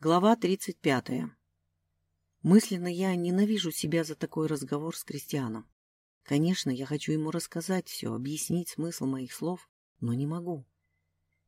Глава 35. Мысленно я ненавижу себя за такой разговор с Кристианом. Конечно, я хочу ему рассказать все, объяснить смысл моих слов, но не могу.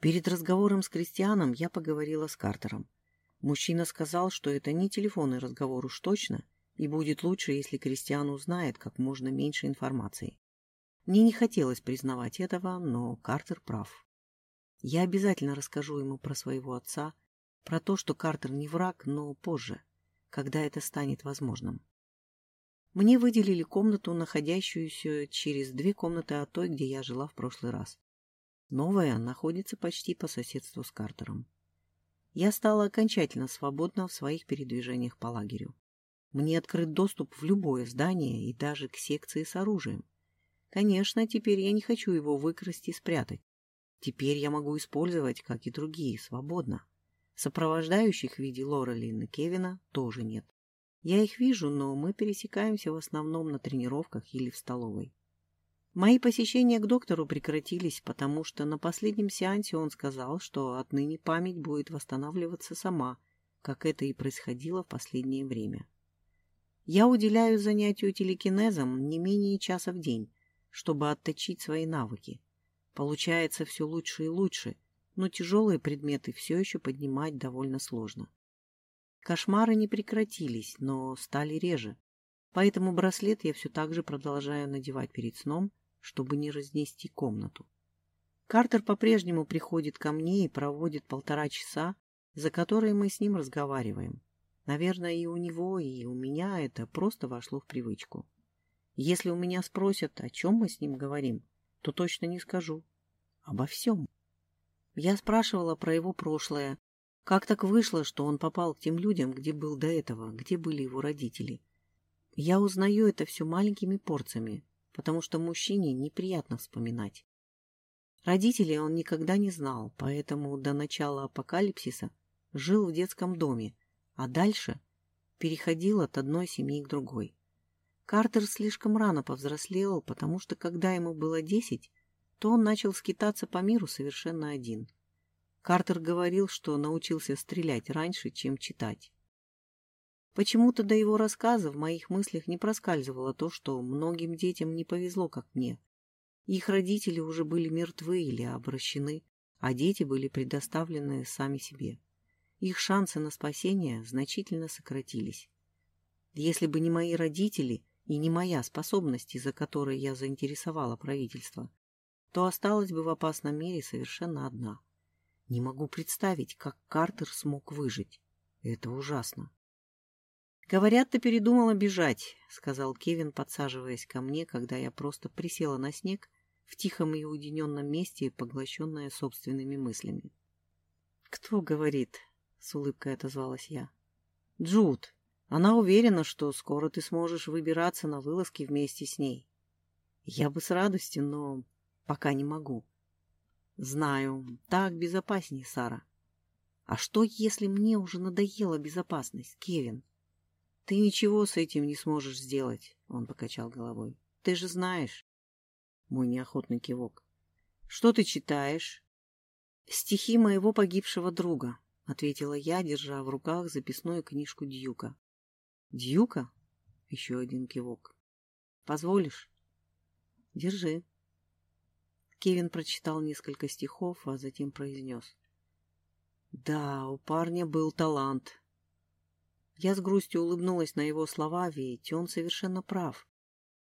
Перед разговором с Кристианом я поговорила с Картером. Мужчина сказал, что это не телефонный разговор уж точно, и будет лучше, если Кристиан узнает как можно меньше информации. Мне не хотелось признавать этого, но Картер прав. Я обязательно расскажу ему про своего отца, про то, что Картер не враг, но позже, когда это станет возможным. Мне выделили комнату, находящуюся через две комнаты от той, где я жила в прошлый раз. Новая находится почти по соседству с Картером. Я стала окончательно свободна в своих передвижениях по лагерю. Мне открыт доступ в любое здание и даже к секции с оружием. Конечно, теперь я не хочу его выкрасть и спрятать. Теперь я могу использовать, как и другие, свободно. Сопровождающих в виде Лорелин и Кевина тоже нет. Я их вижу, но мы пересекаемся в основном на тренировках или в столовой. Мои посещения к доктору прекратились, потому что на последнем сеансе он сказал, что отныне память будет восстанавливаться сама, как это и происходило в последнее время. Я уделяю занятию телекинезом не менее часа в день, чтобы отточить свои навыки. Получается все лучше и лучше — но тяжелые предметы все еще поднимать довольно сложно. Кошмары не прекратились, но стали реже, поэтому браслет я все так же продолжаю надевать перед сном, чтобы не разнести комнату. Картер по-прежнему приходит ко мне и проводит полтора часа, за которые мы с ним разговариваем. Наверное, и у него, и у меня это просто вошло в привычку. Если у меня спросят, о чем мы с ним говорим, то точно не скажу. Обо всем. Я спрашивала про его прошлое. Как так вышло, что он попал к тем людям, где был до этого, где были его родители? Я узнаю это все маленькими порциями, потому что мужчине неприятно вспоминать. Родителей он никогда не знал, поэтому до начала апокалипсиса жил в детском доме, а дальше переходил от одной семьи к другой. Картер слишком рано повзрослел, потому что когда ему было десять, то он начал скитаться по миру совершенно один. Картер говорил, что научился стрелять раньше, чем читать. Почему-то до его рассказа в моих мыслях не проскальзывало то, что многим детям не повезло, как мне. Их родители уже были мертвы или обращены, а дети были предоставлены сами себе. Их шансы на спасение значительно сократились. Если бы не мои родители и не моя способность, из-за которой я заинтересовала правительство, то осталась бы в опасном мире совершенно одна. Не могу представить, как Картер смог выжить. Это ужасно. «Говорят, ты передумала бежать», — сказал Кевин, подсаживаясь ко мне, когда я просто присела на снег в тихом и уединенном месте, поглощенная собственными мыслями. «Кто говорит?» — с улыбкой отозвалась я. «Джуд. Она уверена, что скоро ты сможешь выбираться на вылазки вместе с ней. Я бы с радостью, но Пока не могу. Знаю, так безопаснее, Сара. А что, если мне уже надоела безопасность, Кевин? Ты ничего с этим не сможешь сделать, он покачал головой. Ты же знаешь. Мой неохотный кивок. Что ты читаешь? Стихи моего погибшего друга, ответила я, держа в руках записную книжку Дьюка. Дьюка? Еще один кивок. Позволишь? Держи. Кевин прочитал несколько стихов, а затем произнес. «Да, у парня был талант». Я с грустью улыбнулась на его слова, ведь он совершенно прав.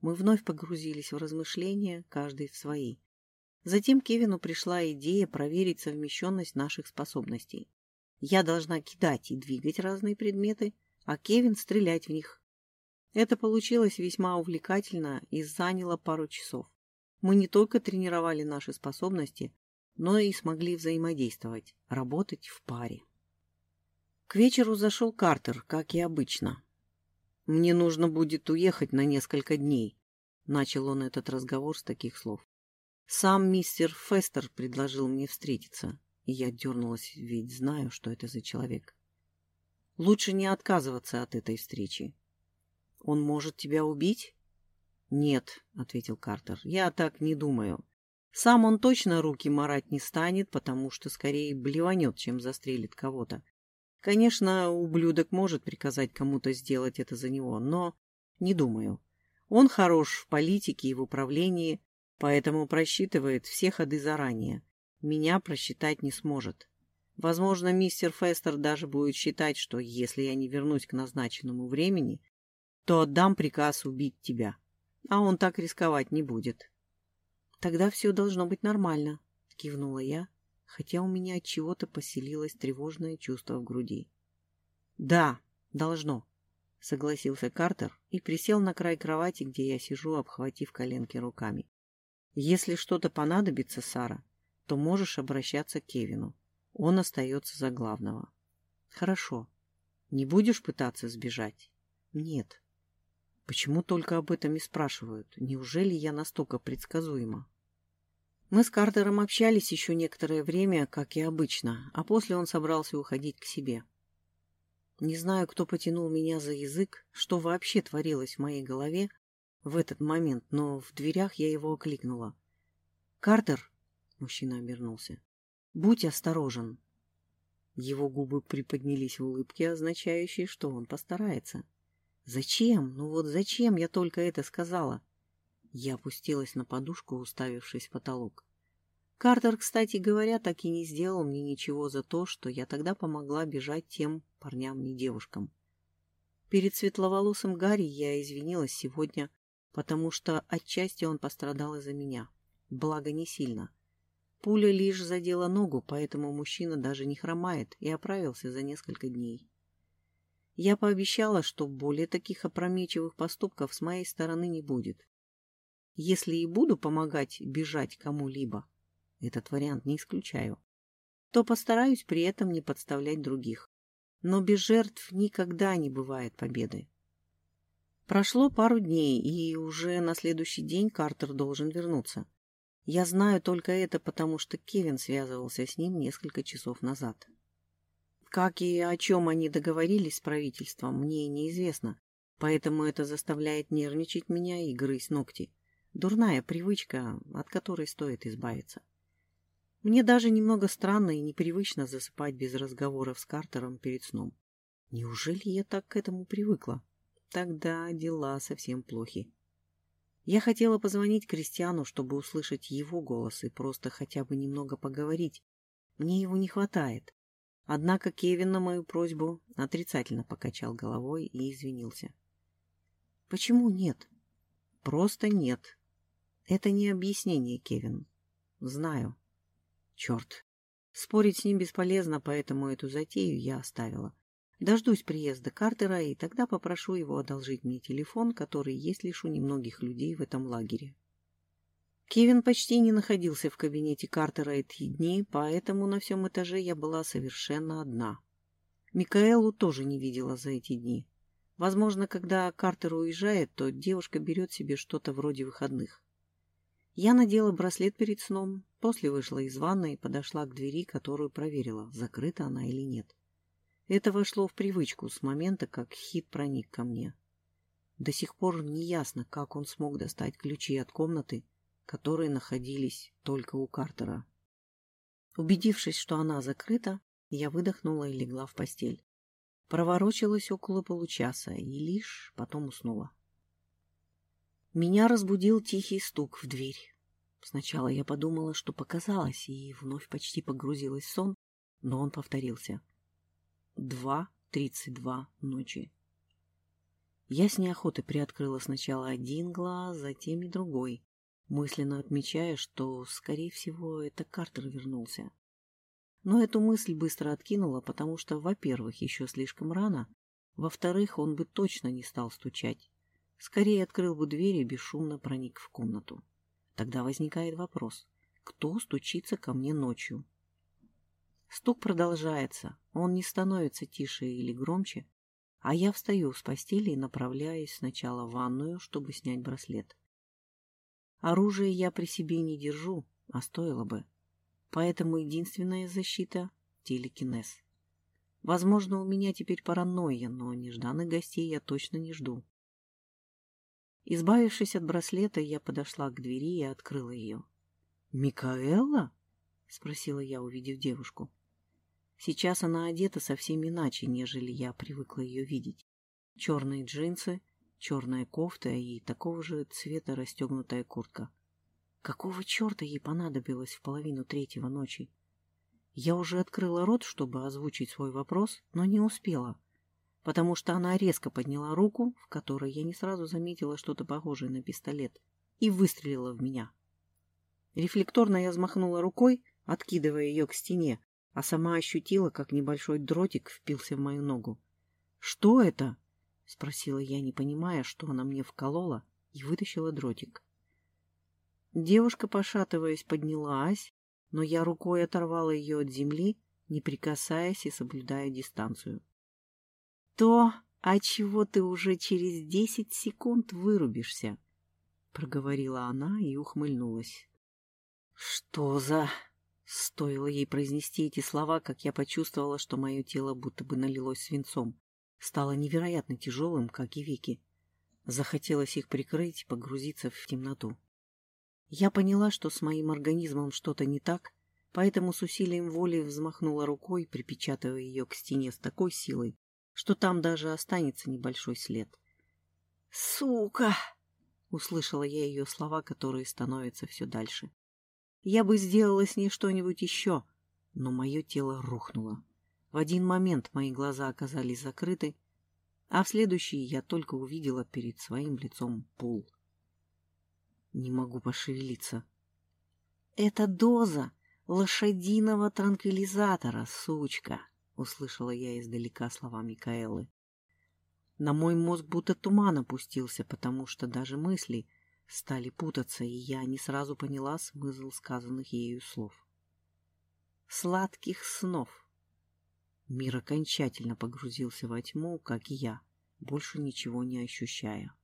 Мы вновь погрузились в размышления, каждый в свои. Затем Кевину пришла идея проверить совмещенность наших способностей. Я должна кидать и двигать разные предметы, а Кевин стрелять в них. Это получилось весьма увлекательно и заняло пару часов мы не только тренировали наши способности, но и смогли взаимодействовать, работать в паре. К вечеру зашел Картер, как и обычно. «Мне нужно будет уехать на несколько дней», — начал он этот разговор с таких слов. «Сам мистер Фестер предложил мне встретиться, и я дернулась, ведь знаю, что это за человек. Лучше не отказываться от этой встречи. Он может тебя убить?» «Нет», — ответил Картер, — «я так не думаю. Сам он точно руки марать не станет, потому что скорее блеванет, чем застрелит кого-то. Конечно, ублюдок может приказать кому-то сделать это за него, но не думаю. Он хорош в политике и в управлении, поэтому просчитывает все ходы заранее. Меня просчитать не сможет. Возможно, мистер Фестер даже будет считать, что если я не вернусь к назначенному времени, то отдам приказ убить тебя. А он так рисковать не будет. Тогда все должно быть нормально, кивнула я, хотя у меня от чего-то поселилось тревожное чувство в груди. Да, должно, согласился Картер и присел на край кровати, где я сижу, обхватив коленки руками. Если что-то понадобится, Сара, то можешь обращаться к Кевину. Он остается за главного. Хорошо. Не будешь пытаться сбежать? Нет. Почему только об этом и спрашивают? Неужели я настолько предсказуема? Мы с Картером общались еще некоторое время, как и обычно, а после он собрался уходить к себе. Не знаю, кто потянул меня за язык, что вообще творилось в моей голове в этот момент, но в дверях я его окликнула. «Картер!» — мужчина обернулся. «Будь осторожен!» Его губы приподнялись в улыбке, означающей, что он постарается. «Зачем? Ну вот зачем я только это сказала?» Я опустилась на подушку, уставившись в потолок. Картер, кстати говоря, так и не сделал мне ничего за то, что я тогда помогла бежать тем парням и девушкам. Перед светловолосым Гарри я извинилась сегодня, потому что отчасти он пострадал из-за меня. Благо, не сильно. Пуля лишь задела ногу, поэтому мужчина даже не хромает и оправился за несколько дней. Я пообещала, что более таких опрометчивых поступков с моей стороны не будет. Если и буду помогать бежать кому-либо, этот вариант не исключаю, то постараюсь при этом не подставлять других. Но без жертв никогда не бывает победы. Прошло пару дней, и уже на следующий день Картер должен вернуться. Я знаю только это, потому что Кевин связывался с ним несколько часов назад. Как и о чем они договорились с правительством, мне неизвестно, поэтому это заставляет нервничать меня и грызть ногти. Дурная привычка, от которой стоит избавиться. Мне даже немного странно и непривычно засыпать без разговоров с Картером перед сном. Неужели я так к этому привыкла? Тогда дела совсем плохи. Я хотела позвонить Кристиану, чтобы услышать его голос и просто хотя бы немного поговорить. Мне его не хватает. Однако Кевин на мою просьбу отрицательно покачал головой и извинился. «Почему нет?» «Просто нет. Это не объяснение, Кевин. Знаю. Черт. Спорить с ним бесполезно, поэтому эту затею я оставила. Дождусь приезда Картера, и тогда попрошу его одолжить мне телефон, который есть лишь у немногих людей в этом лагере. Кевин почти не находился в кабинете Картера эти дни, поэтому на всем этаже я была совершенно одна. Микаэлу тоже не видела за эти дни. Возможно, когда Картер уезжает, то девушка берет себе что-то вроде выходных. Я надела браслет перед сном, после вышла из ванной и подошла к двери, которую проверила, закрыта она или нет. Это вошло в привычку с момента, как Хит проник ко мне. До сих пор не ясно, как он смог достать ключи от комнаты, которые находились только у Картера. Убедившись, что она закрыта, я выдохнула и легла в постель. Проворочилась около получаса и лишь потом уснула. Меня разбудил тихий стук в дверь. Сначала я подумала, что показалось, и вновь почти погрузилась в сон, но он повторился. Два тридцать два ночи. Я с неохотой приоткрыла сначала один глаз, затем и другой, мысленно отмечая, что, скорее всего, это Картер вернулся. Но эту мысль быстро откинула, потому что, во-первых, еще слишком рано, во-вторых, он бы точно не стал стучать. Скорее открыл бы дверь и бесшумно проник в комнату. Тогда возникает вопрос, кто стучится ко мне ночью? Стук продолжается, он не становится тише или громче, а я встаю с постели и направляюсь сначала в ванную, чтобы снять браслет. Оружие я при себе не держу, а стоило бы. Поэтому единственная защита — телекинез. Возможно, у меня теперь паранойя, но нежданных гостей я точно не жду. Избавившись от браслета, я подошла к двери и открыла ее. «Микаэла?» — спросила я, увидев девушку. Сейчас она одета совсем иначе, нежели я привыкла ее видеть. Черные джинсы, черная кофта и такого же цвета расстегнутая куртка. Какого черта ей понадобилось в половину третьего ночи? Я уже открыла рот, чтобы озвучить свой вопрос, но не успела, потому что она резко подняла руку, в которой я не сразу заметила что-то похожее на пистолет, и выстрелила в меня. Рефлекторно я взмахнула рукой, откидывая ее к стене, а сама ощутила, как небольшой дротик впился в мою ногу. «Что это?» — спросила я, не понимая, что она мне вколола, и вытащила дротик. Девушка, пошатываясь, поднялась, но я рукой оторвала ее от земли, не прикасаясь и соблюдая дистанцию. «То, а чего ты уже через десять секунд вырубишься?» — проговорила она и ухмыльнулась. «Что за...» Стоило ей произнести эти слова, как я почувствовала, что мое тело будто бы налилось свинцом. Стало невероятно тяжелым, как и веки. Захотелось их прикрыть, погрузиться в темноту. Я поняла, что с моим организмом что-то не так, поэтому с усилием воли взмахнула рукой, припечатывая ее к стене с такой силой, что там даже останется небольшой след. «Сука!» — услышала я ее слова, которые становятся все дальше. Я бы сделала с ней что-нибудь еще, но мое тело рухнуло. В один момент мои глаза оказались закрыты, а в следующий я только увидела перед своим лицом пол. Не могу пошевелиться. «Это доза лошадиного транквилизатора, сучка!» — услышала я издалека слова Микаэлы. На мой мозг будто туман опустился, потому что даже мысли — стали путаться, и я не сразу поняла смысл сказанных ею слов. Сладких снов. Мир окончательно погрузился во тьму, как и я, больше ничего не ощущая.